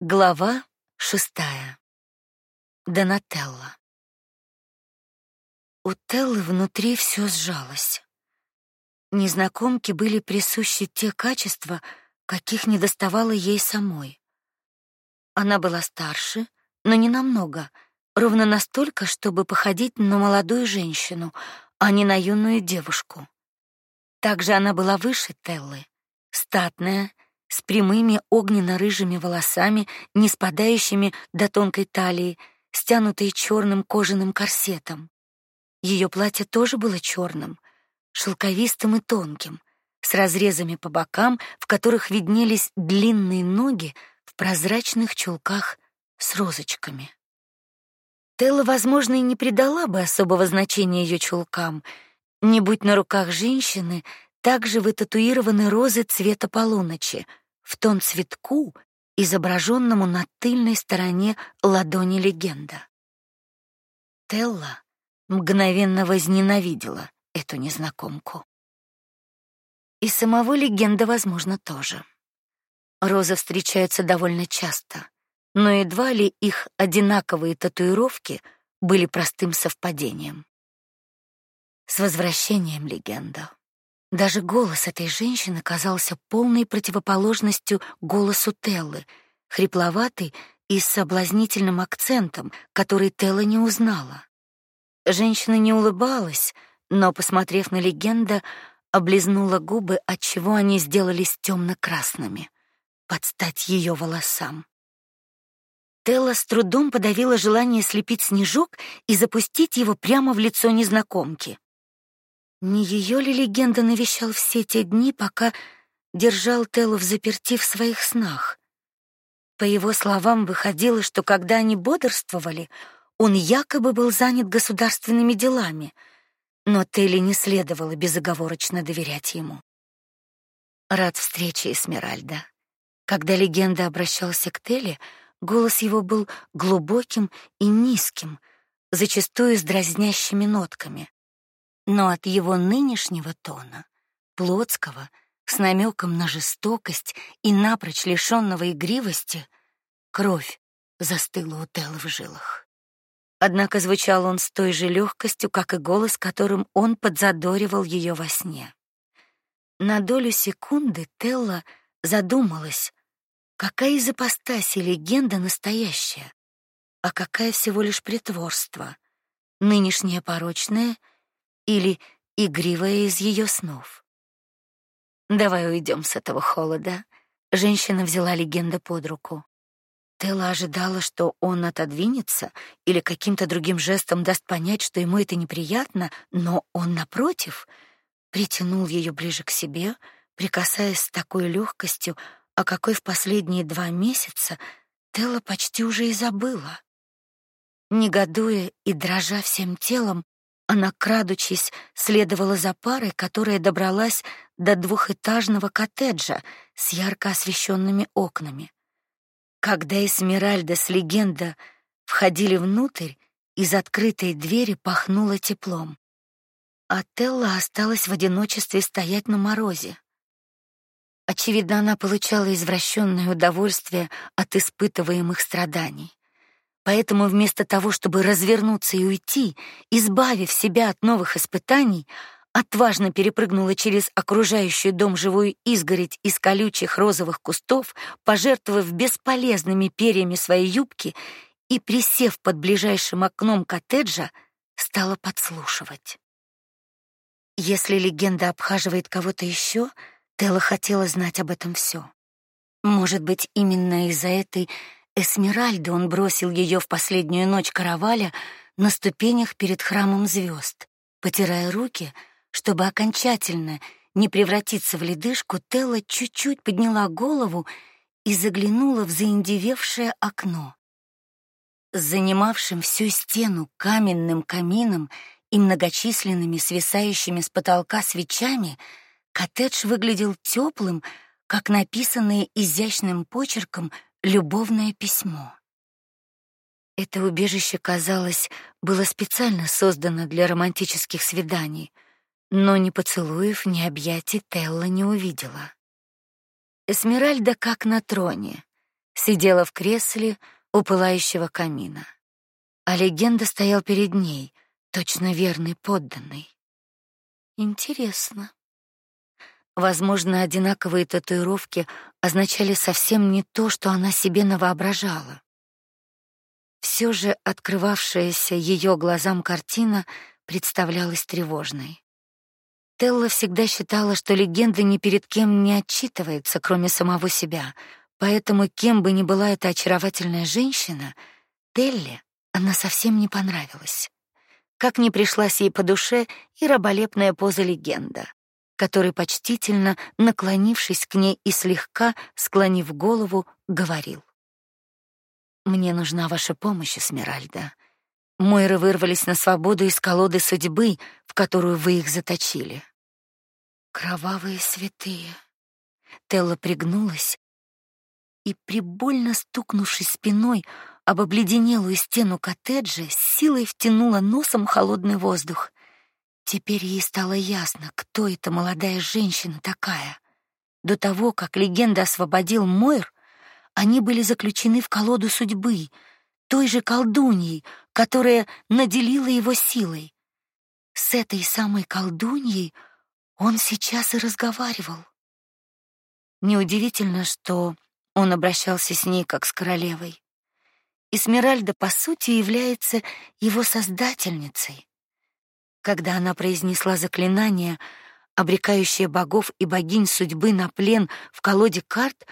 Глава шестая. Донателла. У Теллы внутри все сжалось. Незнакомке были присущи те качества, каких не доставало ей самой. Она была старше, но не намного, ровно настолько, чтобы походить на молодую женщину, а не на юную девушку. Также она была выше Теллы, статная, с прямыми огненно-рыжими волосами, не спадающими до тонкой талии, стянутой черным кожаным корсетом. Ее платье тоже было черным, шелковистым и тонким, с разрезами по бокам, в которых виднелись длинные ноги в прозрачных чулках с розочками. Телла, возможно, и не придала бы особого значения ее чулкам, не будь на руках женщины также вытатуированы розы цвета полуночи, в тон цветку, изображенному на тыльной стороне ладони легенда. Телла мгновенно возненавидела эту незнакомку. И самого легенда, возможно, тоже. Розы встречаются довольно часто, но едва ли их одинаковые татуировки были простым совпадением. С возвращением легенда. Даже голос этой женщины казался полной противоположностью голосу Теллы, хрипловатый и с соблазнительным акцентом, который Телла не узнала. Женщина не улыбалась, но, посмотрев на легенда, облизнула губы, отчего они сделались темно-красными, под стать ее волосам. Телла с трудом подавила желание слепить снежок и запустить его прямо в лицо незнакомки. Не ее ли легенда навещал все те дни, пока держал Телу в заперти в своих снах? По его словам, выходило, что когда они бодрствовали, он якобы был занят государственными делами, но Телли не следовало безоговорочно доверять ему. Рад встрече, Эсмеральда. Когда легенда обращался к Телли, голос его был глубоким и низким, зачастую с дразнящими нотками но от его нынешнего тона, плотского, с намеком на жестокость и напрочь лишенного игривости, кровь застыла у Теллы в жилах. Однако звучал он с той же легкостью, как и голос, которым он подзадоривал ее во сне. На долю секунды Телла задумалась, какая из ипостасей легенда настоящая, а какая всего лишь притворство, нынешняя порочная — или игривая из ее снов. Давай уйдем с этого холода. Женщина взяла легенда под руку. Телла ожидала, что он отодвинется или каким-то другим жестом даст понять, что ему это неприятно, но он напротив притянул ее ближе к себе, прикасаясь с такой легкостью, о какой в последние два месяца Телла почти уже и забыла. Негодуя и дрожа всем телом, она, крадучись, следовала за парой, которая добралась до двухэтажного коттеджа с ярко освещенными окнами. Когда Эсмеральда с легенда входили внутрь, из открытой двери пахнуло теплом. А Телла осталась в одиночестве стоять на морозе. Очевидно, она получала извращенное удовольствие от испытываемых страданий. Поэтому вместо того, чтобы развернуться и уйти, избавив себя от новых испытаний, отважно перепрыгнула через окружающую дом живую изгородь из колючих розовых кустов, пожертвовав бесполезными перьями своей юбки и, присев под ближайшим окном коттеджа, стала подслушивать. Если легенда обхаживает кого-то еще, Телла хотела знать об этом все. Может быть, именно из-за этой Эсмеральда он бросил ее в последнюю ночь караваля на ступенях перед храмом звезд, потирая руки, чтобы окончательно не превратиться в ледышку, Телла чуть-чуть подняла голову и заглянула в заиндевевшее окно. Занимавшим всю стену каменным камином и многочисленными свисающими с потолка свечами коттедж выглядел теплым, как написанное изящным почерком любовное письмо. Это убежище, казалось, было специально создано для романтических свиданий, но ни поцелуев, ни объятий Телла не увидела. Эсмеральда как на троне, сидела в кресле у пылающего камина. А легенда стоял перед ней, точно верный подданный. Интересно. Возможно, одинаковые татуировки означали совсем не то, что она себе навоображала. Все же открывавшаяся ее глазам картина представлялась тревожной. Телла всегда считала, что легенда ни перед кем не отчитывается, кроме самого себя, поэтому кем бы ни была эта очаровательная женщина, Телле она совсем не понравилась. Как не пришлась ей по душе и раболепная поза легенда, который почтительно наклонившись к ней и слегка склонив голову, говорил: "Мне нужна ваша помощь, Эсмеральда. Мойры вырвались на свободу из колоды судьбы, в которую вы их заточили. Кровавые святые. Телла пригнулась и прибольно стукнувшись спиной об обледенелую стену коттеджа, с силой втянула носом холодный воздух. Теперь ей стало ясно, кто эта молодая женщина такая. До того, как легенда освободил Мойр, они были заключены в колоду судьбы, той же колдуньей, которая наделила его силой. С этой самой колдуньей он сейчас и разговаривал. Неудивительно, что он обращался с ней как с королевой. Эсмеральда по сути является его создательницей. Когда она произнесла заклинание, обрекающее богов и богинь судьбы на плен в колоде карт,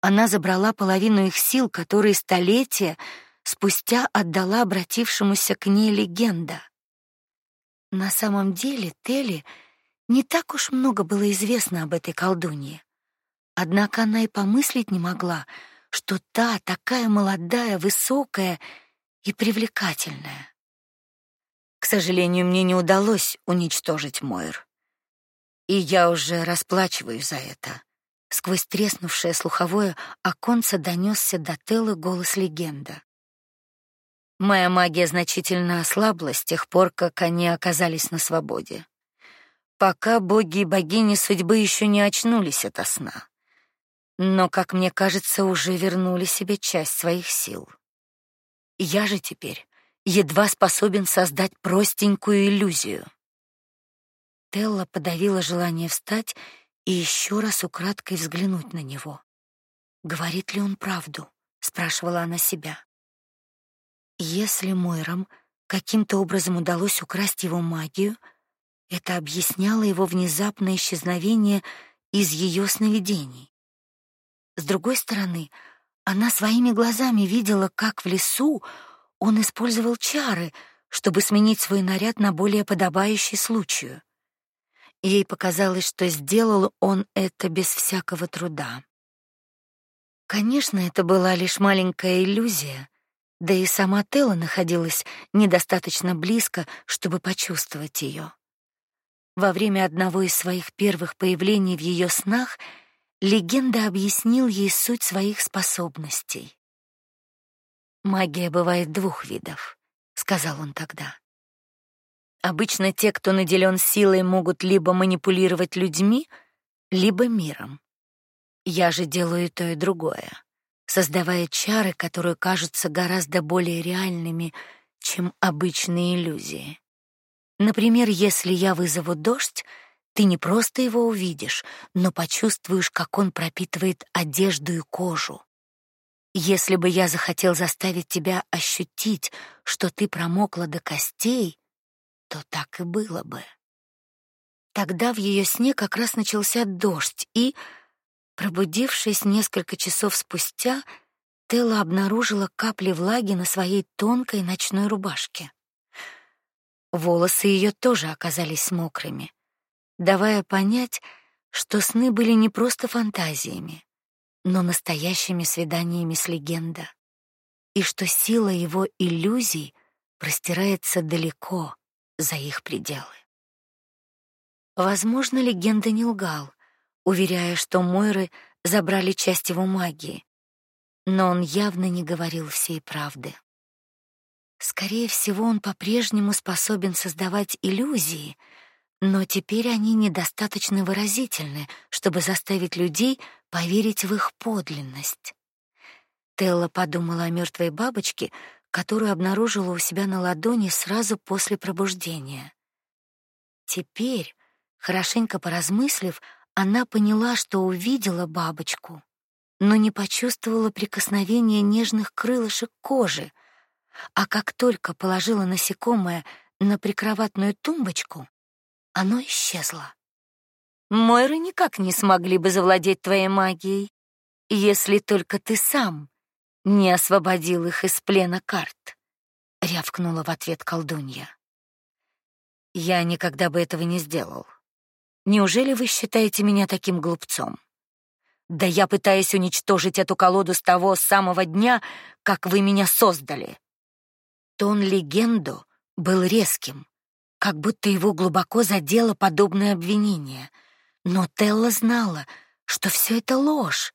она забрала половину их сил, которые столетия спустя отдала обратившемуся к ней легенда. На самом деле Телли не так уж много было известно об этой колдунье. Однако она и помыслить не могла, что та такая молодая, высокая и привлекательная. К сожалению, мне не удалось уничтожить Мойр. И я уже расплачиваюсь за это. Сквозь треснувшее слуховое оконце донесся до Телы голос легенда. Моя магия значительно ослабла с тех пор, как они оказались на свободе. Пока боги и богини судьбы еще не очнулись от сна. Но, как мне кажется, уже вернули себе часть своих сил. Я же теперь едва способен создать простенькую иллюзию. Телла подавила желание встать и еще раз украдкой взглянуть на него. Говорит ли он правду? спрашивала она себя. Если Мойрам каким-то образом удалось украсть его магию, это объясняло его внезапное исчезновение из ее сновидений. С другой стороны, она своими глазами видела, как в лесу он использовал чары, чтобы сменить свой наряд на более подобающий случаю. Ей показалось, что сделал он это без всякого труда. Конечно, это была лишь маленькая иллюзия, да и сама Телла находилась недостаточно близко, чтобы почувствовать ее. Во время одного из своих первых появлений в ее снах легенда объяснил ей суть своих способностей. Магия бывает двух видов, сказал он тогда. Обычно те, кто наделен силой, могут либо манипулировать людьми, либо миром. Я же делаю то и другое создавая чары, которые кажутся гораздо более реальными, чем обычные иллюзии. Например, если я вызову дождь, ты не просто его увидишь, но почувствуешь, как он пропитывает одежду и кожу. Если бы я захотел заставить тебя ощутить, что ты промокла до костей, то так и было бы. Тогда в ее сне как раз начался дождь, и Пробудившись несколько часов спустя, Телла обнаружила капли влаги на своей тонкой ночной рубашке. Волосы ее тоже оказались мокрыми, давая понять, что сны были не просто фантазиями, но настоящими свиданиями с легендой, и что сила его иллюзий простирается далеко за их пределы. Возможно, легенда не лгал, уверяя, что Мойры забрали часть его магии. Но он явно не говорил всей правды. Скорее всего, он по-прежнему способен создавать иллюзии, но теперь они недостаточно выразительны, чтобы заставить людей поверить в их подлинность. Телла подумала о мертвой бабочке, которую обнаружила у себя на ладони сразу после пробуждения. Теперь, хорошенько поразмыслив, она поняла, что увидела бабочку, но не почувствовала прикосновения нежных крылышек кожи. А как только положила насекомое на прикроватную тумбочку, оно исчезло. Мойры никак не смогли бы завладеть твоей магией, если только ты сам не освободил их из плена карт, рявкнула в ответ колдунья. Я никогда бы этого не сделал. Неужели вы считаете меня таким глупцом? Да я пытаюсь уничтожить эту колоду с того самого дня, как вы меня создали. Тон легенду был резким, как будто его глубоко задело подобное обвинение. Но Телла знала, что все это ложь,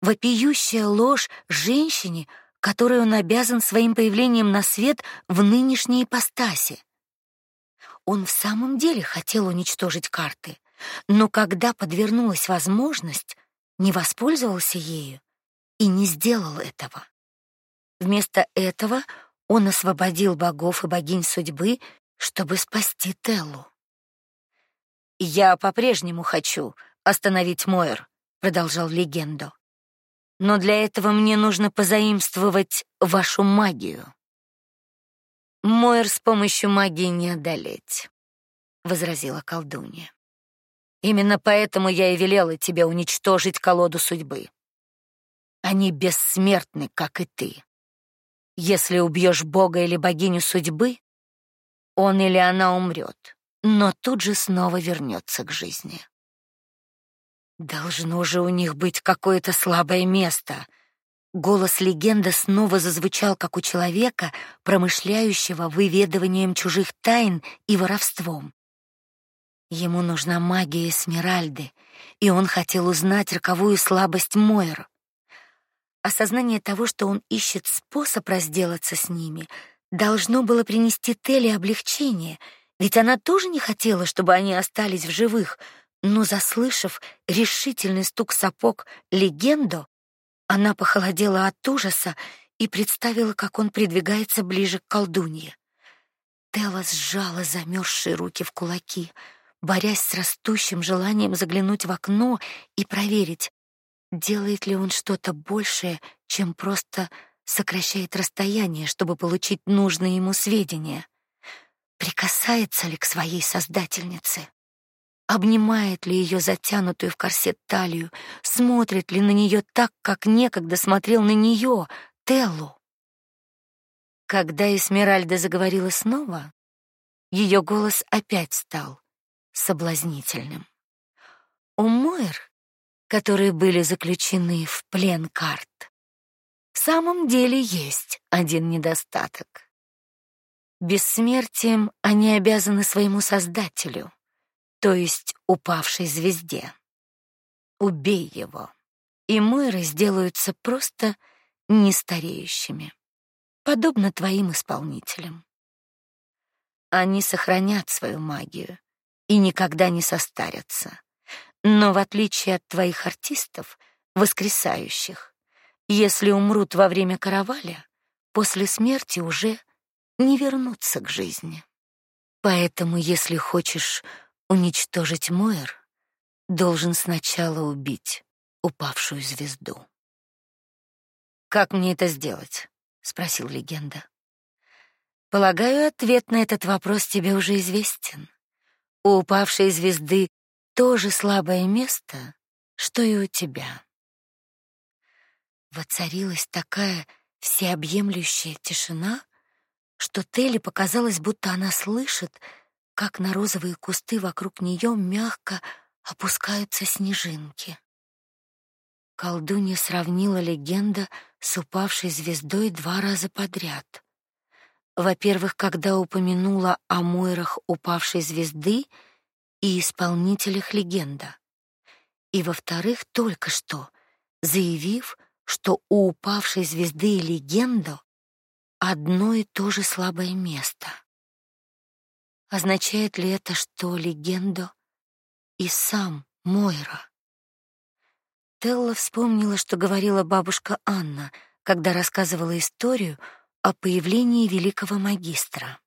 вопиющая ложь женщине, которой он обязан своим появлением на свет в нынешней ипостаси. Он в самом деле хотел уничтожить карты, но когда подвернулась возможность, не воспользовался ею и не сделал этого. Вместо этого он освободил богов и богинь судьбы, чтобы спасти Теллу. Я по-прежнему хочу остановить Мойр, продолжал легенду но для этого мне нужно позаимствовать вашу магию. Мойр с помощью магии не одолеть, возразила колдунья. Именно поэтому я и велела тебе уничтожить колоду судьбы. Они бессмертны, как и ты. Если убьешь бога или богиню судьбы, он или она умрет, но тут же снова вернется к жизни. Должно же у них быть какое-то слабое место. Голос легенды снова зазвучал как у человека, промышляющего выведыванием чужих тайн и воровством. Ему нужна магия Эсмеральды, и он хотел узнать роковую слабость Мойр. Осознание того, что он ищет способ разделаться с ними, должно было принести Телли облегчение, ведь она тоже не хотела, чтобы они остались в живых — но заслышав решительный стук сапог легенду, она похолодела от ужаса и представила, как он придвигается ближе к колдунье. Телла сжала замерзшие руки в кулаки, борясь с растущим желанием заглянуть в окно и проверить, делает ли он что-то большее, чем просто сокращает расстояние, чтобы получить нужные ему сведения. Прикасается ли к своей создательнице? обнимает ли ее затянутую в корсет талию, смотрит ли на нее так, как некогда смотрел на нее, Теллу. Когда Эсмеральда заговорила снова, ее голос опять стал соблазнительным. У Мойр, которые были заключены в плен карт, в самом деле есть один недостаток. Бессмертием они обязаны своему Создателю — то есть упавшей звезде. Убей его, и мойры сделаются просто нестареющими, подобно твоим исполнителям. Они сохранят свою магию и никогда не состарятся. Но в отличие от твоих артистов, воскресающих, если умрут во время караваля, после смерти уже не вернутся к жизни. Поэтому, если хочешь Уничтожить Мойер должен сначала убить упавшую звезду. Как мне это сделать? спросил легенда. Полагаю, ответ на этот вопрос тебе уже известен. У упавшей звезды тоже слабое место, что и у тебя. Воцарилась такая всеобъемлющая тишина, что Телли показалось, будто она слышит, как на розовые кусты вокруг нее мягко опускаются снежинки. Колдунья сравнила легенда с упавшей звездой два раза подряд. Во-первых, когда упомянула о Мойрах упавшей звезды и исполнителях легенда. И во-вторых, только что заявив, что у упавшей звезды и легенду одно и то же слабое место. Означает ли это, что легенду и сам Мойра? Телла вспомнила, что говорила бабушка Анна, когда рассказывала историю о появлении великого магистра.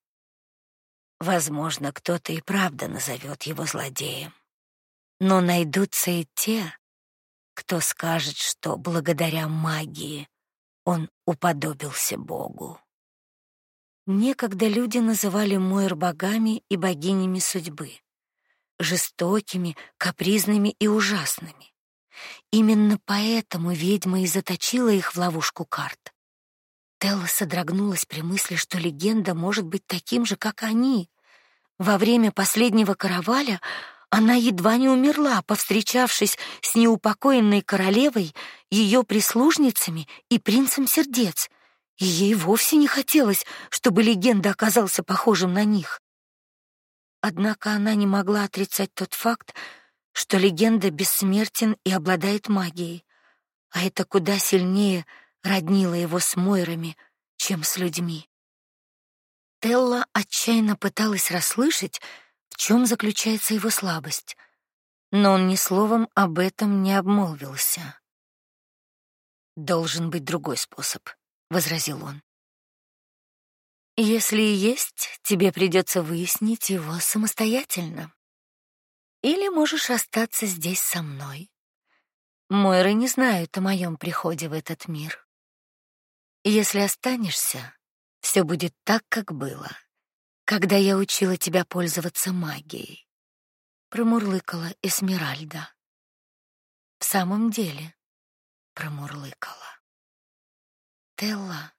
Возможно, кто-то и правда назовет его злодеем. Но найдутся и те, кто скажет, что благодаря магии он уподобился Богу. Некогда люди называли Мойр богами и богинями судьбы, жестокими, капризными и ужасными. Именно поэтому ведьма и заточила их в ловушку карт. Телла содрогнулась при мысли, что легенда может быть таким же, как они. Во время последнего караваля она едва не умерла, повстречавшись с неупокоенной королевой, ее прислужницами и принцем сердец — и ей вовсе не хотелось, чтобы легенда оказался похожим на них. Однако она не могла отрицать тот факт, что легенда бессмертен и обладает магией, а это куда сильнее роднило его с Мойрами, чем с людьми. Телла отчаянно пыталась расслышать, в чем заключается его слабость, но он ни словом об этом не обмолвился. Должен быть другой способ возразил он. Если и есть, тебе придется выяснить его самостоятельно. Или можешь остаться здесь со мной. Мойры не знают о моем приходе в этот мир. Если останешься, все будет так, как было, когда я учила тебя пользоваться магией. Промурлыкала Эсмеральда. В самом деле, промурлыкала. Телла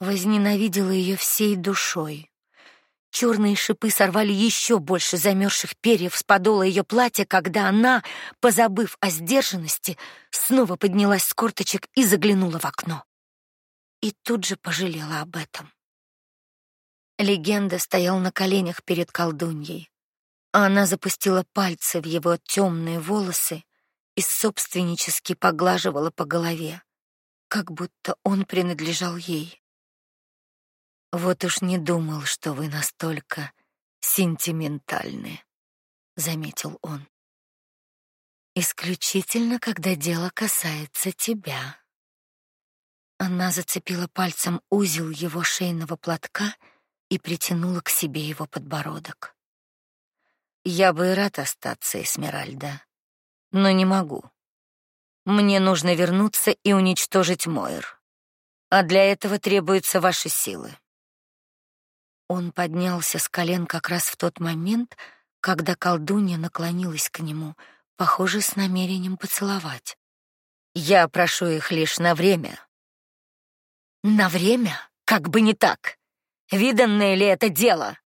возненавидела ее всей душой. Черные шипы сорвали еще больше замерзших перьев с подола ее платья, когда она, позабыв о сдержанности, снова поднялась с корточек и заглянула в окно. И тут же пожалела об этом. Легенда стоял на коленях перед колдуньей. А она запустила пальцы в его темные волосы и собственнически поглаживала по голове как будто он принадлежал ей. Вот уж не думал, что вы настолько сентиментальны, заметил он. Исключительно, когда дело касается тебя. Она зацепила пальцем узел его шейного платка и притянула к себе его подбородок. Я бы рад остаться, Эсмеральда, но не могу. Мне нужно вернуться и уничтожить Мойр. А для этого требуются ваши силы. Он поднялся с колен как раз в тот момент, когда колдунья наклонилась к нему, похоже, с намерением поцеловать. Я прошу их лишь на время. На время? Как бы не так. Виданное ли это дело?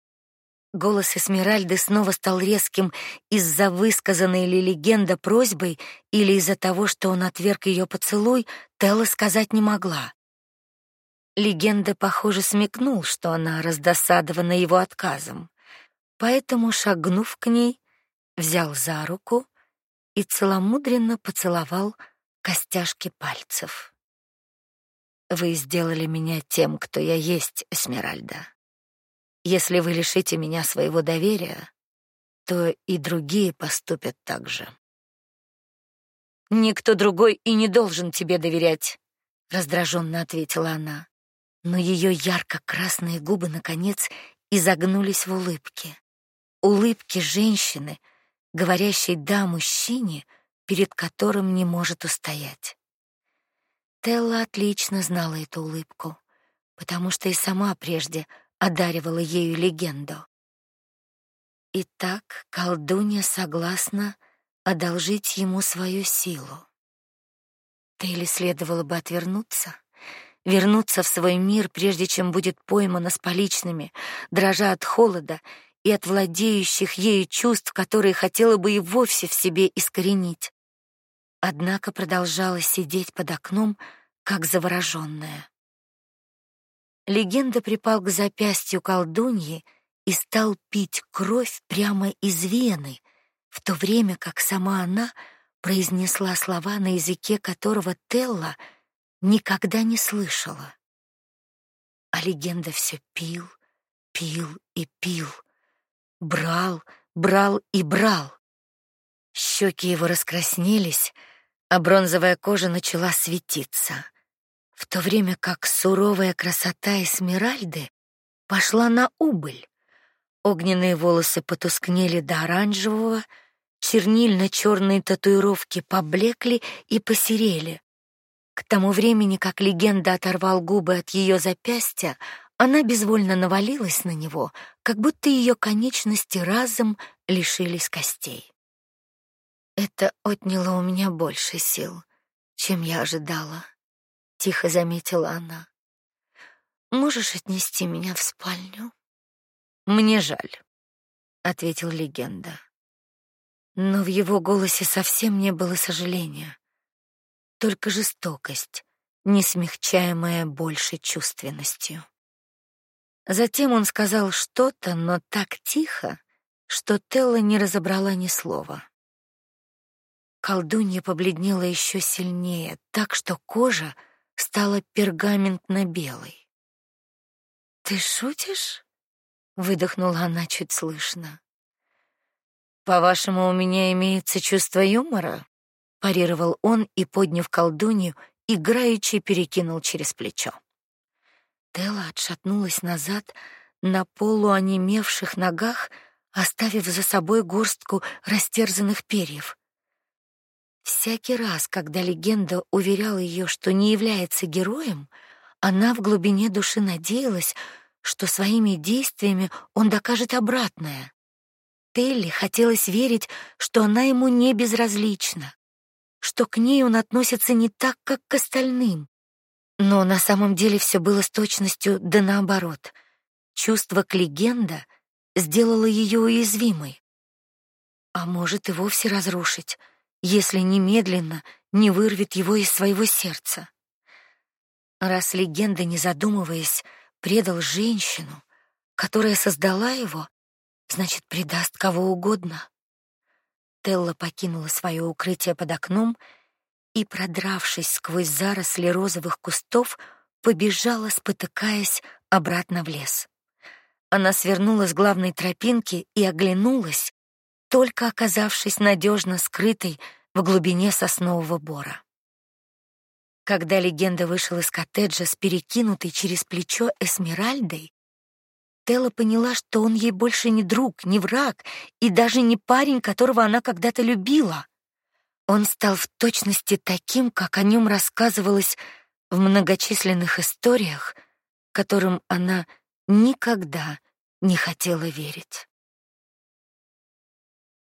Голос Эсмеральды снова стал резким из-за высказанной ли легенда просьбой или из-за того, что он отверг ее поцелуй, Телла сказать не могла. Легенда, похоже, смекнул, что она раздосадована его отказом. Поэтому, шагнув к ней, взял за руку и целомудренно поцеловал костяшки пальцев. Вы сделали меня тем, кто я есть, Эсмеральда. Если вы лишите меня своего доверия, то и другие поступят так же. Никто другой и не должен тебе доверять, раздраженно ответила она. Но ее ярко-красные губы наконец изогнулись в улыбке. Улыбки женщины, говорящей да мужчине, перед которым не может устоять. Телла отлично знала эту улыбку, потому что и сама прежде одаривала ею легенду. Итак, колдунья согласна одолжить ему свою силу. Тейли следовало бы отвернуться, вернуться в свой мир, прежде чем будет поймана с поличными, дрожа от холода и от владеющих ею чувств, которые хотела бы и вовсе в себе искоренить. Однако продолжала сидеть под окном, как завороженная. Легенда припал к запястью колдуньи и стал пить кровь прямо из вены, в то время как сама она произнесла слова на языке которого Телла никогда не слышала. А легенда все пил, пил и пил, брал, брал и брал. Щеки его раскраснелись, а бронзовая кожа начала светиться. в то время как суровая красота Эсмеральды пошла на убыль. Огненные волосы потускнели до оранжевого, чернильно черные татуировки поблекли и посерели. К тому времени, как легенда оторвал губы от ее запястья, она безвольно навалилась на него, как будто ее конечности разом лишились костей. Это отняло у меня больше сил, чем я ожидала, тихо заметила она. Можешь отнести меня в спальню? Мне жаль, ответил легенда. Но в его голосе совсем не было сожаления, только жестокость, не смягчаемая большей чувственностью. Затем он сказал что-то, но так тихо, что Телла не разобрала ни слова. Колдунья побледнела еще сильнее, так что кожа стала пергаментно-белой. Ты шутишь? выдохнула она чуть слышно. По-вашему, у меня имеется чувство юмора? парировал он и, подняв колдунью, играючи перекинул через плечо. Телла отшатнулась назад на полу онемевших ногах, оставив за собой горстку растерзанных перьев. Всякий раз, когда легенда уверяла ее, что не является героем, она в глубине души надеялась, что своими действиями он докажет обратное. Телли хотелось верить, что она ему не безразлична, что к ней он относится не так, как к остальным. Но на самом деле все было с точностью да наоборот. Чувство к легенда сделало ее уязвимой. А может и вовсе разрушить, если немедленно не вырвет его из своего сердца. Раз легенда, не задумываясь, предал женщину, которая создала его, значит, предаст кого угодно. Телла покинула свое укрытие под окном и, продравшись сквозь заросли розовых кустов, побежала, спотыкаясь, обратно в лес. Она свернула с главной тропинки и оглянулась, только оказавшись надежно скрытой в глубине соснового бора. Когда легенда вышел из коттеджа с перекинутой через плечо Эсмеральдой, Телла поняла, что он ей больше не друг, не враг и даже не парень, которого она когда-то любила. Он стал в точности таким, как о нем рассказывалось в многочисленных историях, которым она никогда не хотела верить.